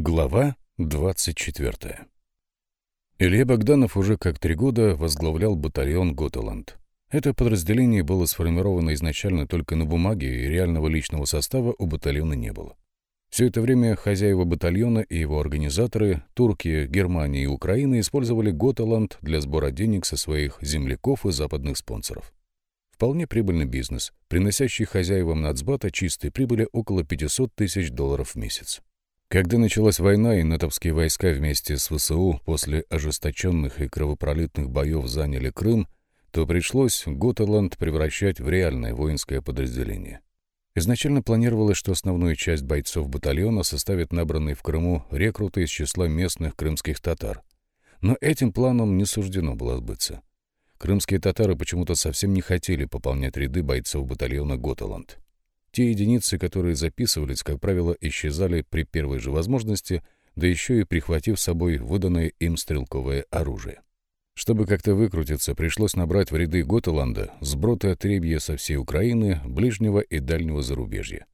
Глава 24 Илья Богданов уже как три года возглавлял батальон «Готеланд». Это подразделение было сформировано изначально только на бумаге, и реального личного состава у батальона не было. Все это время хозяева батальона и его организаторы, турки, Германия и Украина, использовали «Готеланд» для сбора денег со своих земляков и западных спонсоров. Вполне прибыльный бизнес, приносящий хозяевам нацбата чистой прибыли около 500 тысяч долларов в месяц. Когда началась война и натовские войска вместе с ВСУ после ожесточенных и кровопролитных боев заняли Крым, то пришлось Готеланд превращать в реальное воинское подразделение. Изначально планировалось, что основную часть бойцов батальона составят набранные в Крыму рекруты из числа местных крымских татар. Но этим планом не суждено было сбыться. Крымские татары почему-то совсем не хотели пополнять ряды бойцов батальона Готеланд. Те единицы, которые записывались, как правило, исчезали при первой же возможности, да еще и прихватив с собой выданное им стрелковое оружие. Чтобы как-то выкрутиться, пришлось набрать в ряды Готеланда сброд и отребья со всей Украины, ближнего и дальнего зарубежья.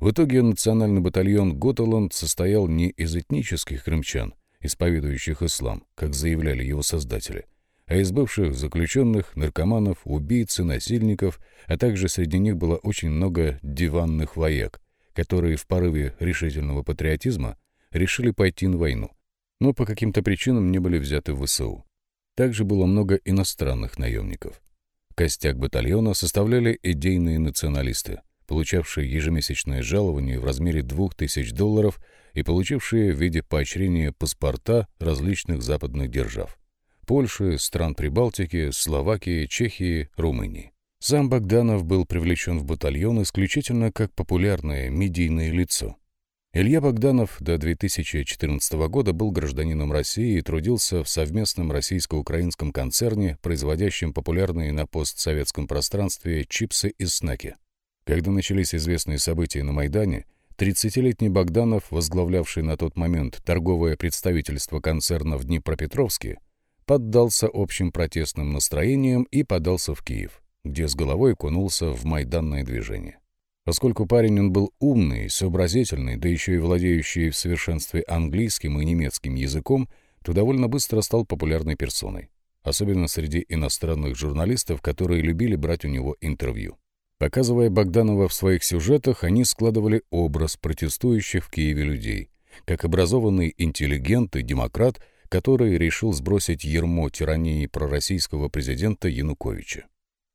В итоге национальный батальон Готеланд состоял не из этнических крымчан, исповедующих ислам, как заявляли его создатели, а из бывших заключенных, наркоманов, убийц и насильников, а также среди них было очень много диванных вояк, которые в порыве решительного патриотизма решили пойти на войну, но по каким-то причинам не были взяты в ВСУ. Также было много иностранных наемников. Костяк батальона составляли идейные националисты, получавшие ежемесячное жалование в размере 2000 долларов и получившие в виде поощрения паспорта различных западных держав. Польши, стран Прибалтики, Словакии, Чехии, Румынии. Сам Богданов был привлечен в батальон исключительно как популярное медийное лицо. Илья Богданов до 2014 года был гражданином России и трудился в совместном российско-украинском концерне, производящем популярные на постсоветском пространстве чипсы и снеки. Когда начались известные события на Майдане, 30-летний Богданов, возглавлявший на тот момент торговое представительство концерна в Днепропетровске, поддался общим протестным настроениям и подался в Киев, где с головой кунулся в майданное движение. Поскольку парень он был умный, сообразительный, да еще и владеющий в совершенстве английским и немецким языком, то довольно быстро стал популярной персоной, особенно среди иностранных журналистов, которые любили брать у него интервью. Показывая Богданова в своих сюжетах, они складывали образ протестующих в Киеве людей, как образованный интеллигент и демократ – который решил сбросить ермо тирании пророссийского президента Януковича.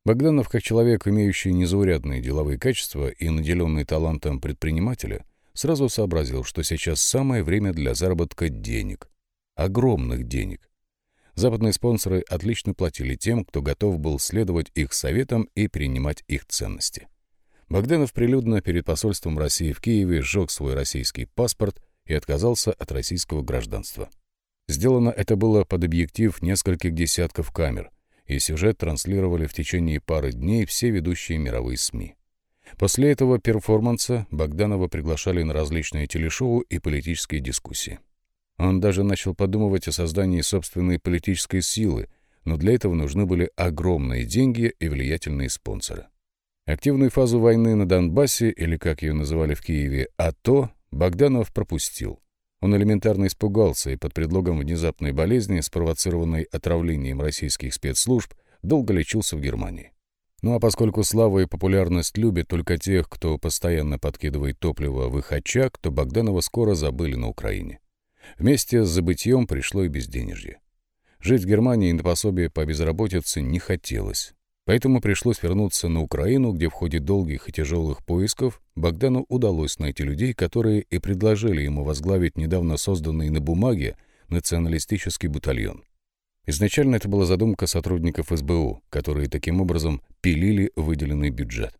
Богданов, как человек, имеющий незаурядные деловые качества и наделенный талантом предпринимателя, сразу сообразил, что сейчас самое время для заработка денег. Огромных денег. Западные спонсоры отлично платили тем, кто готов был следовать их советам и принимать их ценности. Богданов прилюдно перед посольством России в Киеве сжег свой российский паспорт и отказался от российского гражданства. Сделано это было под объектив нескольких десятков камер, и сюжет транслировали в течение пары дней все ведущие мировые СМИ. После этого перформанса Богданова приглашали на различные телешоу и политические дискуссии. Он даже начал подумывать о создании собственной политической силы, но для этого нужны были огромные деньги и влиятельные спонсоры. Активную фазу войны на Донбассе, или как ее называли в Киеве, АТО, Богданов пропустил. Он элементарно испугался и под предлогом внезапной болезни, спровоцированной отравлением российских спецслужб, долго лечился в Германии. Ну а поскольку слава и популярность любят только тех, кто постоянно подкидывает топливо в их очаг, то Богданова скоро забыли на Украине. Вместе с забытьем пришло и безденежье. Жить в Германии на пособие по безработице не хотелось. Поэтому пришлось вернуться на Украину, где в ходе долгих и тяжелых поисков Богдану удалось найти людей, которые и предложили ему возглавить недавно созданный на бумаге националистический батальон. Изначально это была задумка сотрудников СБУ, которые таким образом пилили выделенный бюджет.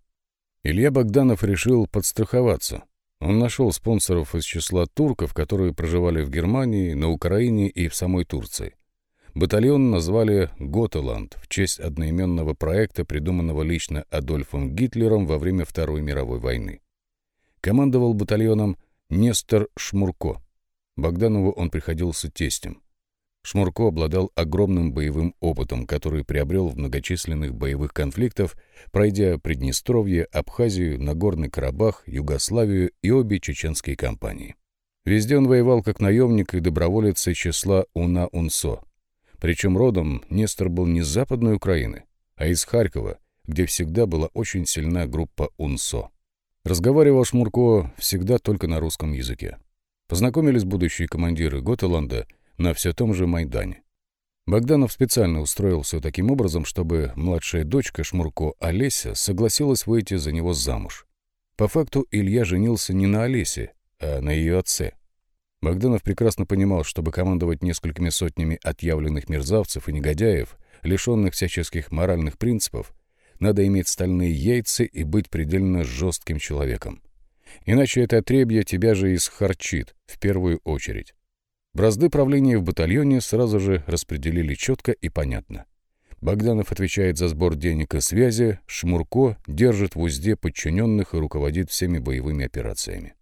Илья Богданов решил подстраховаться. Он нашел спонсоров из числа турков, которые проживали в Германии, на Украине и в самой Турции. Батальон назвали «Готеланд» в честь одноименного проекта, придуманного лично Адольфом Гитлером во время Второй мировой войны. Командовал батальоном Нестор Шмурко. Богданову он приходился тестем. Шмурко обладал огромным боевым опытом, который приобрел в многочисленных боевых конфликтах, пройдя Приднестровье, Абхазию, Нагорный Карабах, Югославию и обе чеченские кампании. Везде он воевал как наемник и доброволец из числа Уна-Унсо. Причем родом Нестор был не с Западной Украины, а из Харькова, где всегда была очень сильна группа Унсо. Разговаривал Шмурко всегда только на русском языке. Познакомились будущие командиры Готеланда на все том же Майдане. Богданов специально устроил все таким образом, чтобы младшая дочка Шмурко Олеся согласилась выйти за него замуж. По факту Илья женился не на Олесе, а на ее отце. Богданов прекрасно понимал, чтобы командовать несколькими сотнями отъявленных мерзавцев и негодяев, лишенных всяческих моральных принципов, надо иметь стальные яйца и быть предельно жестким человеком. Иначе это отребье тебя же исхарчит в первую очередь. Бразды правления в батальоне сразу же распределили четко и понятно. Богданов отвечает за сбор денег и связи, Шмурко держит в узде подчиненных и руководит всеми боевыми операциями.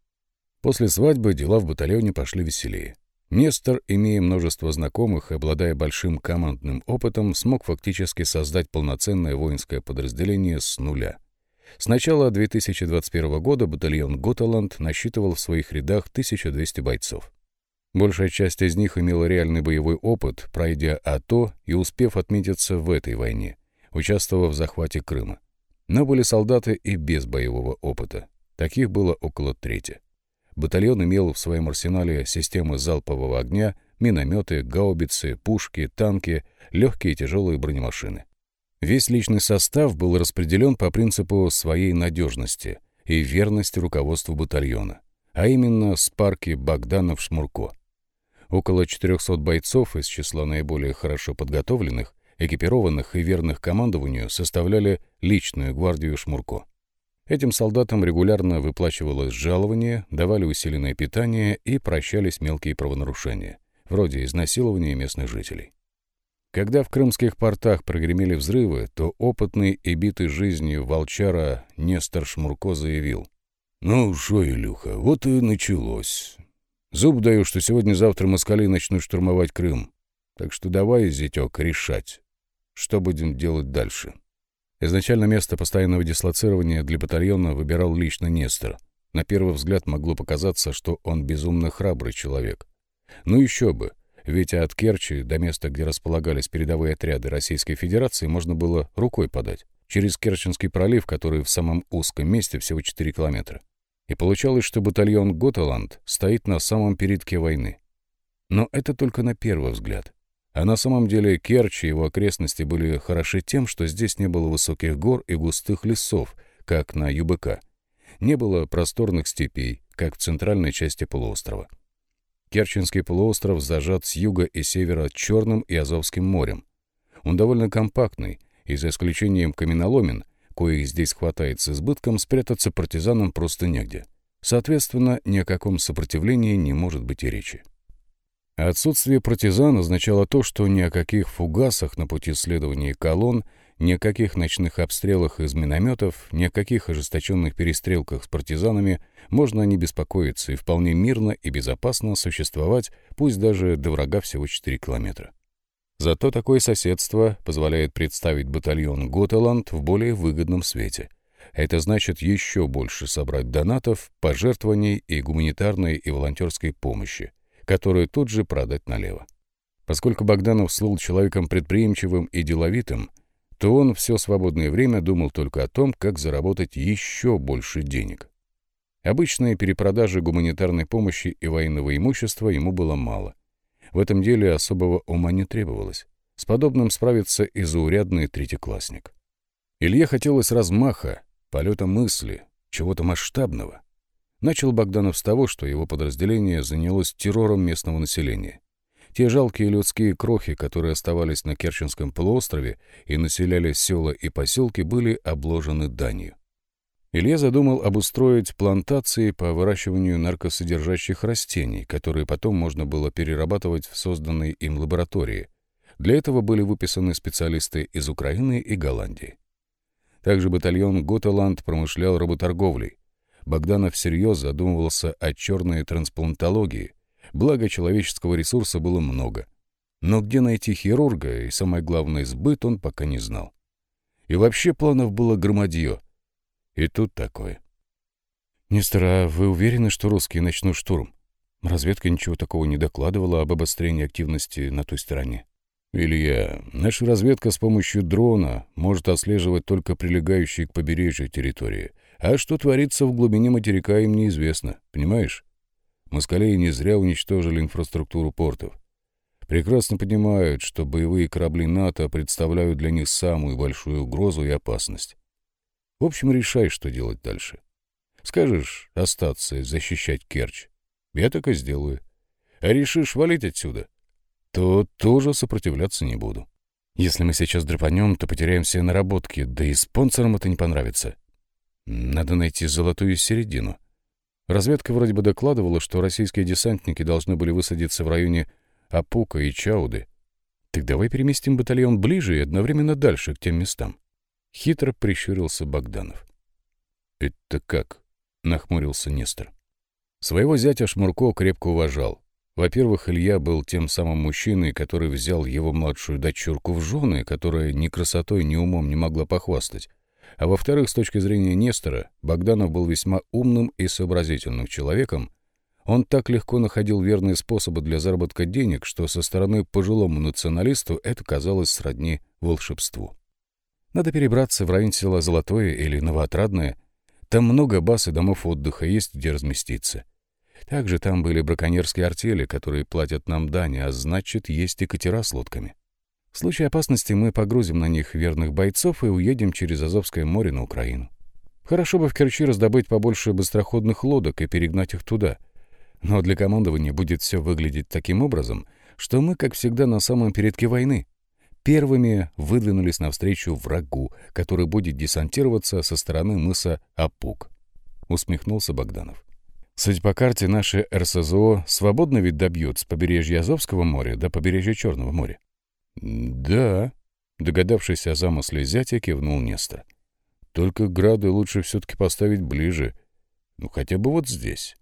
После свадьбы дела в батальоне пошли веселее. Нестор, имея множество знакомых и обладая большим командным опытом, смог фактически создать полноценное воинское подразделение с нуля. С начала 2021 года батальон «Готаланд» насчитывал в своих рядах 1200 бойцов. Большая часть из них имела реальный боевой опыт, пройдя АТО и успев отметиться в этой войне, участвовав в захвате Крыма. Но были солдаты и без боевого опыта. Таких было около трети. Батальон имел в своем арсенале системы залпового огня, минометы, гаубицы, пушки, танки, легкие и тяжелые бронемашины. Весь личный состав был распределен по принципу своей надежности и верности руководству батальона, а именно с парки Богданов-Шмурко. Около 400 бойцов из числа наиболее хорошо подготовленных, экипированных и верных командованию составляли личную гвардию Шмурко. Этим солдатам регулярно выплачивалось жалование, давали усиленное питание и прощались мелкие правонарушения, вроде изнасилования местных жителей. Когда в крымских портах прогремели взрывы, то опытный и битый жизнью волчара Нестор Шмурко заявил. «Ну шо, Илюха, вот и началось. Зуб даю, что сегодня-завтра москали начнут штурмовать Крым. Так что давай, зятек, решать, что будем делать дальше». Изначально место постоянного дислоцирования для батальона выбирал лично Нестор. На первый взгляд могло показаться, что он безумно храбрый человек. Ну еще бы, ведь от Керчи до места, где располагались передовые отряды Российской Федерации, можно было рукой подать, через Керченский пролив, который в самом узком месте всего 4 километра. И получалось, что батальон Готаланд стоит на самом передке войны. Но это только на первый взгляд. А на самом деле Керчь и его окрестности были хороши тем, что здесь не было высоких гор и густых лесов, как на ЮБК. Не было просторных степей, как в центральной части полуострова. Керченский полуостров зажат с юга и севера Черным и Азовским морем. Он довольно компактный, и за исключением каменоломен, коих здесь хватает с избытком, спрятаться партизанам просто негде. Соответственно, ни о каком сопротивлении не может быть и речи. Отсутствие партизан означало то, что ни о каких фугасах на пути следования колонн, ни о каких ночных обстрелах из минометов, ни о каких ожесточенных перестрелках с партизанами можно не беспокоиться и вполне мирно и безопасно существовать, пусть даже до врага всего 4 километра. Зато такое соседство позволяет представить батальон Готеланд в более выгодном свете. Это значит еще больше собрать донатов, пожертвований и гуманитарной и волонтерской помощи, которую тут же продать налево. Поскольку Богданов слыл человеком предприимчивым и деловитым, то он все свободное время думал только о том, как заработать еще больше денег. Обычные перепродажи гуманитарной помощи и военного имущества ему было мало. В этом деле особого ума не требовалось. С подобным справится и заурядный третьеклассник. Илье хотелось размаха, полета мысли, чего-то масштабного. Начал Богданов с того, что его подразделение занялось террором местного населения. Те жалкие людские крохи, которые оставались на Керченском полуострове и населяли села и поселки, были обложены данью. Илья задумал обустроить плантации по выращиванию наркосодержащих растений, которые потом можно было перерабатывать в созданной им лаборатории. Для этого были выписаны специалисты из Украины и Голландии. Также батальон «Готеланд» промышлял работорговлей, Богданов всерьез задумывался о черной трансплантологии, благо человеческого ресурса было много. Но где найти хирурга и, самое главное, сбыт он пока не знал. И вообще планов было громадье. И тут такое. «Нестор, а вы уверены, что русские начнут штурм?» Разведка ничего такого не докладывала об обострении активности на той стороне. Илья, наша разведка с помощью дрона может отслеживать только прилегающие к побережью территории. А что творится в глубине материка, им неизвестно. Понимаешь? Москалеи не зря уничтожили инфраструктуру портов. Прекрасно понимают, что боевые корабли НАТО представляют для них самую большую угрозу и опасность. В общем, решай, что делать дальше. Скажешь остаться и защищать Керчь. Я так и сделаю. А решишь валить отсюда, то тоже сопротивляться не буду. Если мы сейчас драпанем, то потеряем все наработки, да и спонсорам это не понравится. Надо найти золотую середину. Разведка вроде бы докладывала, что российские десантники должны были высадиться в районе Апука и Чауды. Так давай переместим батальон ближе и одновременно дальше к тем местам. Хитро прищурился Богданов. «Это как?» — нахмурился Нестор. Своего зятя Шмурко крепко уважал. Во-первых, Илья был тем самым мужчиной, который взял его младшую дочурку в жены, которая ни красотой, ни умом не могла похвастать. А во-вторых, с точки зрения Нестора, Богданов был весьма умным и сообразительным человеком. Он так легко находил верные способы для заработка денег, что со стороны пожилому националисту это казалось сродни волшебству. Надо перебраться в район села Золотое или Новоотрадное. Там много баз и домов отдыха, есть где разместиться. Также там были браконьерские артели, которые платят нам дани, а значит, есть и катера с лодками. В случае опасности мы погрузим на них верных бойцов и уедем через Азовское море на Украину. Хорошо бы в Керчи раздобыть побольше быстроходных лодок и перегнать их туда. Но для командования будет все выглядеть таким образом, что мы, как всегда, на самом передке войны. Первыми выдвинулись навстречу врагу, который будет десантироваться со стороны мыса Апук. Усмехнулся Богданов. Судя по карте, наши РСЗО свободно ведь добьют с побережья Азовского моря до побережья Черного моря. «Да», — догадавшись о замысле зятя, кивнул Неста. «Только грады лучше все-таки поставить ближе. Ну, хотя бы вот здесь».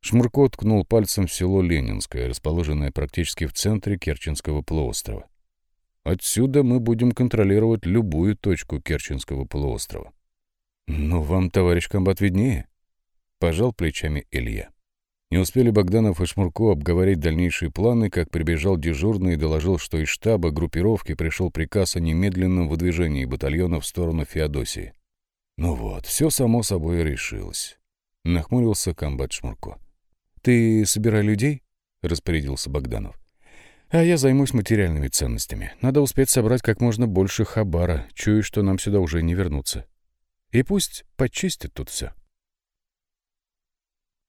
Шмурко ткнул пальцем в село Ленинское, расположенное практически в центре Керченского полуострова. «Отсюда мы будем контролировать любую точку Керченского полуострова». «Ну, вам, товарищ комбат, виднее», — пожал плечами Илья. Не успели Богданов и Шмурко обговорить дальнейшие планы, как прибежал дежурный и доложил, что из штаба группировки пришел приказ о немедленном выдвижении батальона в сторону Феодосии. Ну вот, все само собой решилось. Нахмурился комбат Шмурко. «Ты собирай людей?» — распорядился Богданов. «А я займусь материальными ценностями. Надо успеть собрать как можно больше хабара. Чую, что нам сюда уже не вернуться. И пусть почистят тут все».